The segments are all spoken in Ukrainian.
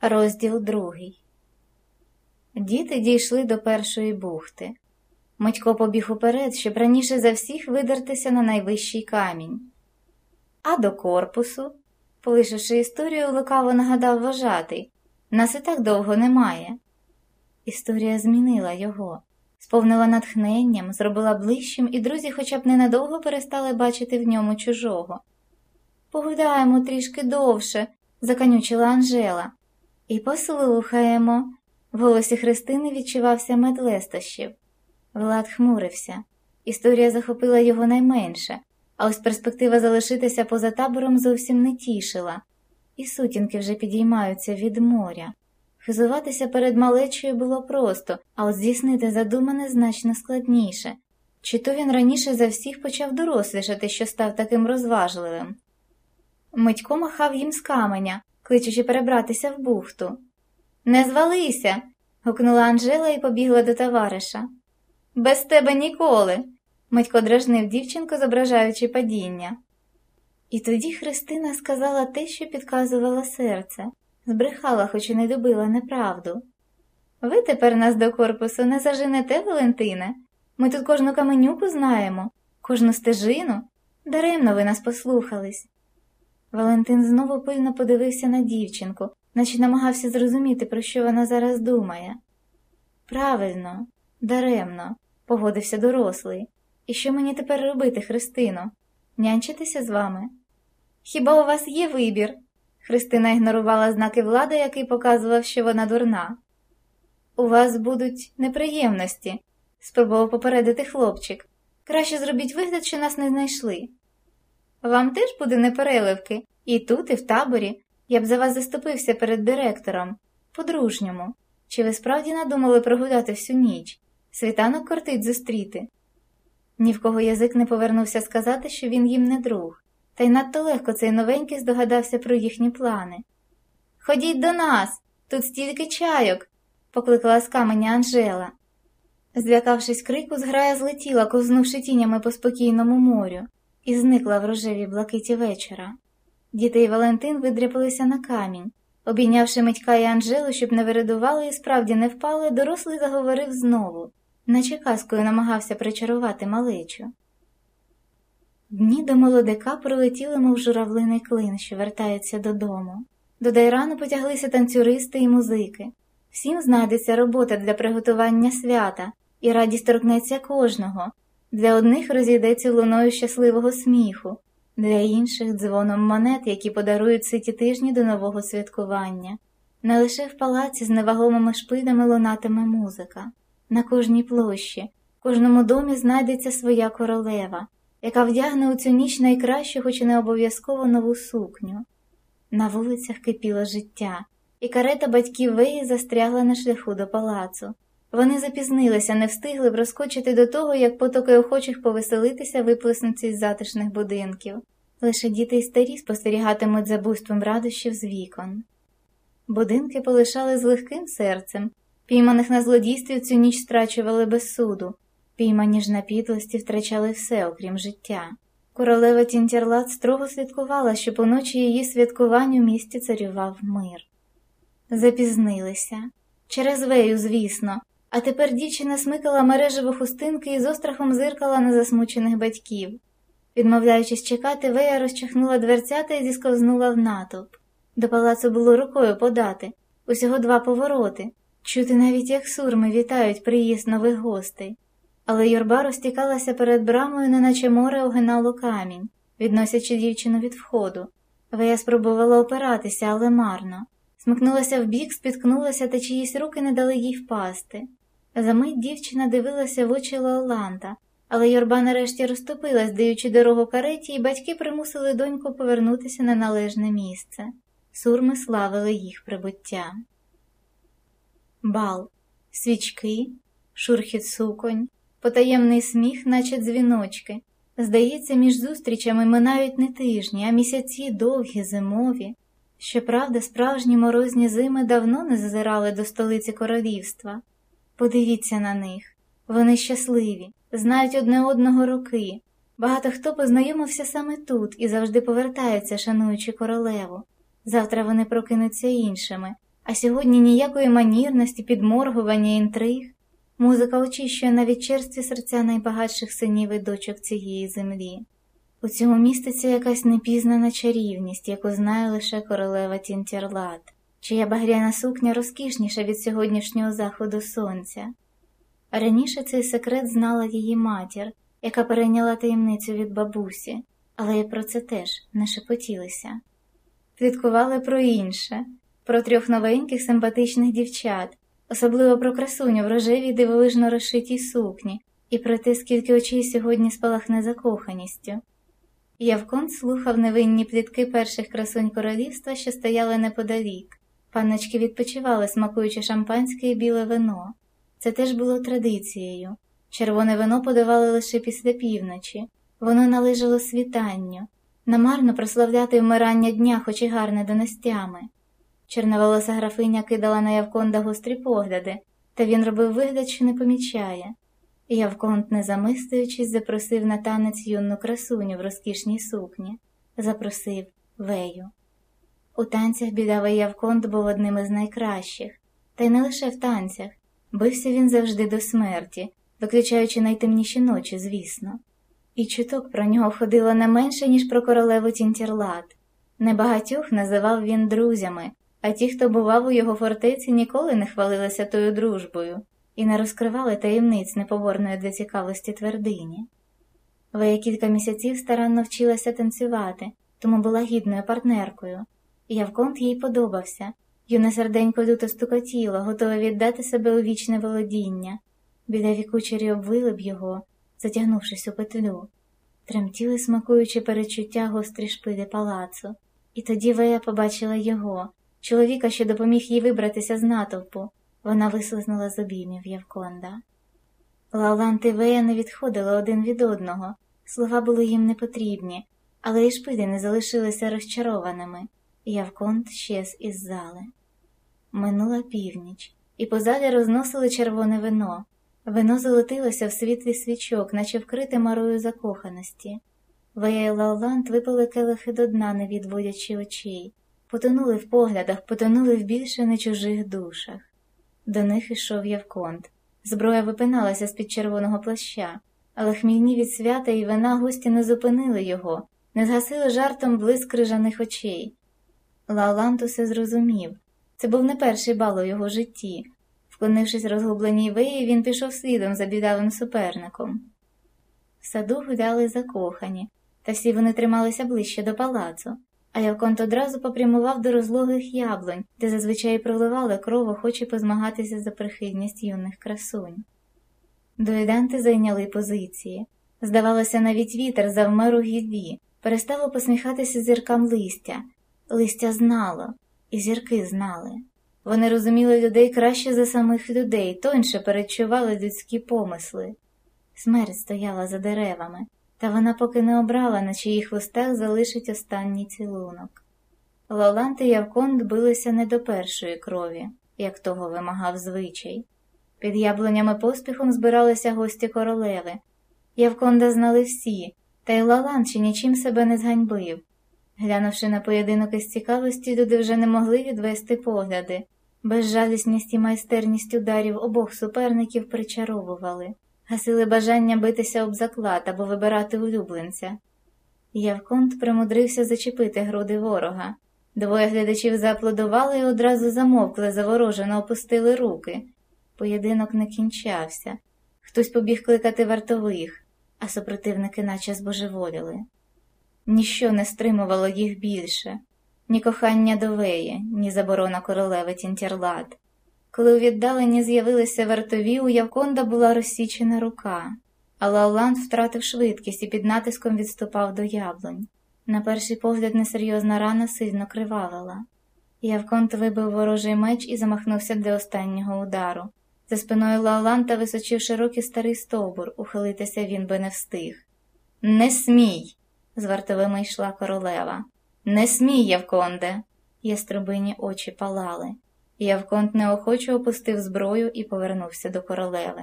Розділ другий. Діти дійшли до першої бухти. Митько побіг уперед, щоб раніше за всіх видертися на найвищий камінь. А до корпусу, полишивши історію, лукаво нагадав вважатий нас і так довго немає. Історія змінила його, сповнила натхненням, зробила ближчим, і друзі хоча б ненадовго перестали бачити в ньому чужого. Погуляємо трішки довше, заканючила Анжела. І послухаємо. В голосі Христини відчувався мед лестощів. Влад хмурився. Історія захопила його найменше, а ось перспектива залишитися поза табором зовсім не тішила, і сутінки вже підіймаються від моря. Хизуватися перед малечою було просто, а от здійснити задумане значно складніше. Чи то він раніше за всіх почав дорослішати, що став таким розважливим? Митько махав їм з каменя, кличучи перебратися в бухту. Не звалися. гукнула Анжела і побігла до товариша. Без тебе ніколи. Митько дражнив дівчинку, зображаючи падіння. І тоді Христина сказала те, що підказувала серце, збрехала, хоч і не добила неправду. Ви тепер нас до корпусу не заженете, Валентине. Ми тут кожну каменюку знаємо, кожну стежину. Даремно ви нас послухались. Валентин знову пильно подивився на дівчинку, наче намагався зрозуміти, про що вона зараз думає. Правильно, даремно, погодився дорослий. І що мені тепер робити, Христино? Нянчитися з вами? Хіба у вас є вибір? Христина ігнорувала знаки влади, який показував, що вона дурна. У вас будуть неприємності, спробував попередити хлопчик. Краще зробіть вигляд, що нас не знайшли. Вам теж буде непереливки, і тут, і в таборі. Я б за вас заступився перед директором, по-дружньому. Чи ви справді надумали прогуляти всю ніч? Світанок кортить зустріти. Ні в кого язик не повернувся сказати, що він їм не друг, та й надто легко цей новенький здогадався про їхні плани. Ходіть до нас, тут стільки чайок, покликала з каменя Анжела. Злякавшись крику, зграя злетіла, ковзнувши тінями по спокійному морю і зникла в рожевій блакиті вечора. Діти і Валентин видряпалися на камінь. Обійнявши Митька і Анжелу, щоб не виридували і справді не впали, дорослий заговорив знову, наче казкою намагався причарувати малечу. Дні до молодика пролетіли, мов журавлиний клин, що вертається додому. До Дайрану потяглися танцюристи і музики. Всім знайдеться робота для приготування свята, і радість торкнеться кожного, для одних розійдеться луною щасливого сміху, для інших дзвоном монет, які подарують ситі тижні до нового святкування. Не лише в палаці з невагомими шпидами лунатиме музика. На кожній площі, в кожному домі знайдеться своя королева, яка вдягне у цю ніч найкращу, хоч і не обов'язково нову сукню. На вулицях кипіло життя, і карета батьків Веї застрягла на шляху до палацу. Вони запізнилися, не встигли б розкочити до того, як потоки охочих повеселитися виплеснуться із затишних будинків. Лише діти й старі спостерігатимуть за буйством радощів з вікон. Будинки полишали з легким серцем, пійманих на злодійстві цю ніч страчували без суду, піймані ж на підлості втрачали все, окрім життя. Королева Тінтярлат строго слідкувала, що поночі її святкувань у місті царював мир. Запізнилися. Через вею, звісно, а тепер дівчина смикала мережево хустинки і з острахом зиркала на засмучених батьків. Відмовляючись чекати, Вея розчахнула дверцята і зісковзнула в натовп. До палацу було рукою подати, усього два повороти, чути навіть, як сурми вітають приїзд нових гостей. Але юрба розтікалася перед брамою, неначе море огинало камінь, відносячи дівчину від входу. Вея спробувала опиратися, але марно. Смикнулася вбік, спіткнулася, та чиїсь руки не дали їй впасти. Замить дівчина дивилася в очі Лоланта, але юрба нарешті розтопилась, даючи дорогу кареті, і батьки примусили доньку повернутися на належне місце. Сурми славили їх прибуття. Бал, свічки, шурхіт суконь, потаємний сміх, наче дзвіночки. Здається, між зустрічами минають не тижні, а місяці довгі, зимові. Щоправда, справжні морозні зими давно не зазирали до столиці королівства. Подивіться на них вони щасливі, знають одне одного роки. Багато хто познайомився саме тут і завжди повертається, шануючи королеву. Завтра вони прокинуться іншими, А сьогодні ніякої манірності, підморгування, інтриг. Музика очищує навіть черстві серця найбагатших синів і дочок цієї землі. У цьому міститься якась непізнана чарівність, яку знає лише королева Тінтєрлат, чия багряна сукня розкішніша від сьогоднішнього заходу сонця. Раніше цей секрет знала її матір, яка перейняла таємницю від бабусі, але й про це теж не шепотілися. Пліткували про інше, про трьох новеньких симпатичних дівчат, особливо про красуню в рожевій дивовижно розшитій сукні, і про те, скільки очей сьогодні спалахне закоханістю. Явкон слухав невинні плітки перших красунь королівства, що стояли неподалік. Панночки відпочивали, смакуючи шампанське і біле вино. Це теж було традицією. Червоне вино подавали лише після півночі, воно належало світанню, намарно прославляти вмирання дня, хоч і гарне донестями. Чорноволоса графиня кидала на Явконда гострі погляди, та він робив вигляд, що не помічає. Явконт, не замислюючись, запросив на танець юну красуню в розкішній сукні, запросив вею. У танцях бідавий Явконт був одним із найкращих, та й не лише в танцях, бився він завжди до смерті, виключаючи найтемніші ночі, звісно. І чуток про нього ходило не менше, ніж про королеву Тінтірлат. Небагатьох називав він друзями, а ті, хто бував у його фортеці, ніколи не хвалилися тою дружбою і не розкривали таємниць неповорної для цікавості твердині. Вея кілька місяців старанно вчилася танцювати, тому була гідною партнеркою. Явконт їй подобався, юне серденько люто стукотіло, готове віддати себе у вічне володіння. Біля кучері обвили б його, затягнувшись у петлю, тремтіли, смакуючи перечуття гострі шпилі палацу, і тоді Вея побачила його, чоловіка, що допоміг їй вибратися з натовпу. Вона вислизнула з обіймів Явконда. Лаулант і Вея не відходили один від одного, слова були їм не потрібні, але і шпилі не залишилися розчарованими, і Явконд щез із зали. Минула північ, і по залі розносили червоне вино. Вино золотилося в світлі свічок, наче вкрите марою закоханості. Вея і Лауланд випили келихи до дна, не відводячи очей, потонули в поглядах, потонули в більше не чужих душах. До них ішов Явконт. Зброя випиналася з-під червоного плаща, але хмільні від свята і вина гості не зупинили його, не згасили жартом блиск крижаних очей. Лаолант усе зрозумів це був не перший бал у його житті. Вклонившись розгубленій виї, він пішов слідом за бідавим суперником. В саду гуляли закохані, та всі вони трималися ближче до палацу а Явконт одразу попрямував до розлогих яблунь, де зазвичай проливали кров, охоче позмагатися за прихильність юних красунь. Дуеданти зайняли позиції. Здавалося, навіть вітер завмер у гіллі, перестало посміхатися зіркам листя. Листя знало, і зірки знали. Вони розуміли людей краще за самих людей, тоньше перечували людські помисли. Смерть стояла за деревами, та вона поки не обрала, на чиїх устах залишить останній цілунок. Лолант і Явконд билися не до першої крові, як того вимагав звичай. Під яблунями поспіхом збиралися гості королеви. Явконда знали всі, та й Лалан ще нічим себе не зганьбив. Глянувши на поєдинок із цікавості, люди вже не могли відвести погляди. Безжалісність і майстерність ударів обох суперників причаровували гасили бажання битися об заклад або вибирати улюбленця. Явконт примудрився зачепити груди ворога. Двоє глядачів зааплодували і одразу замовкли, заворожено опустили руки. Поєдинок не кінчався. Хтось побіг кликати вартових, а супротивники наче збожеволіли. Ніщо не стримувало їх більше ні кохання до веї, ні заборона королеви Тінтєрлат. Коли у віддаленні з'явилися вартові, у Явконда була розсічена рука, але Оланд втратив швидкість і під натиском відступав до яблунь. На перший погляд несерйозна рана сильно кривавила. Явконт вибив ворожий меч і замахнувся для останнього удару. За спиною Лаоланта височив широкий старий стовбур, ухилитися він би не встиг. Не смій! З вартовими йшла королева. Не смій, Явконде! Яструбині очі палали. Явконт неохоче опустив зброю і повернувся до королеви.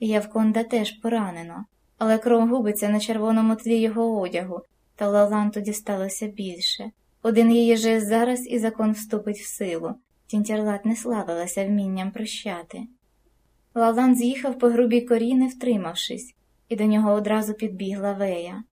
Явконда теж поранено, але кров губиться на червоному тлі його одягу, та Лаланту дісталося більше. Один її жест зараз і закон вступить в силу. Тінтярлат не славилася вмінням прощати. Лалан з'їхав по грубій корі, не втримавшись, і до нього одразу підбігла вея.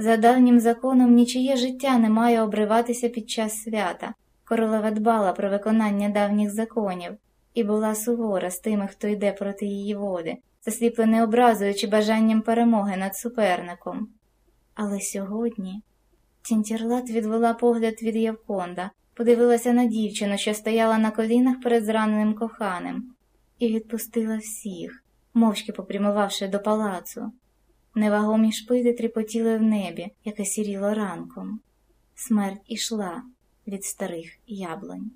За давнім законом нічиє життя не має обриватися під час свята. Королева дбала про виконання давніх законів і була сувора з тими, хто йде проти її води, засліплений образою чи бажанням перемоги над суперником. Але сьогодні Тінтірлат відвела погляд від Явконда, подивилася на дівчину, що стояла на колінах перед зраненим коханим, і відпустила всіх, мовчки попрямувавши до палацу. Невагомі шпиди тріпотіли в небі, яке сіріло ранком. Смерть ішла від старих яблунь.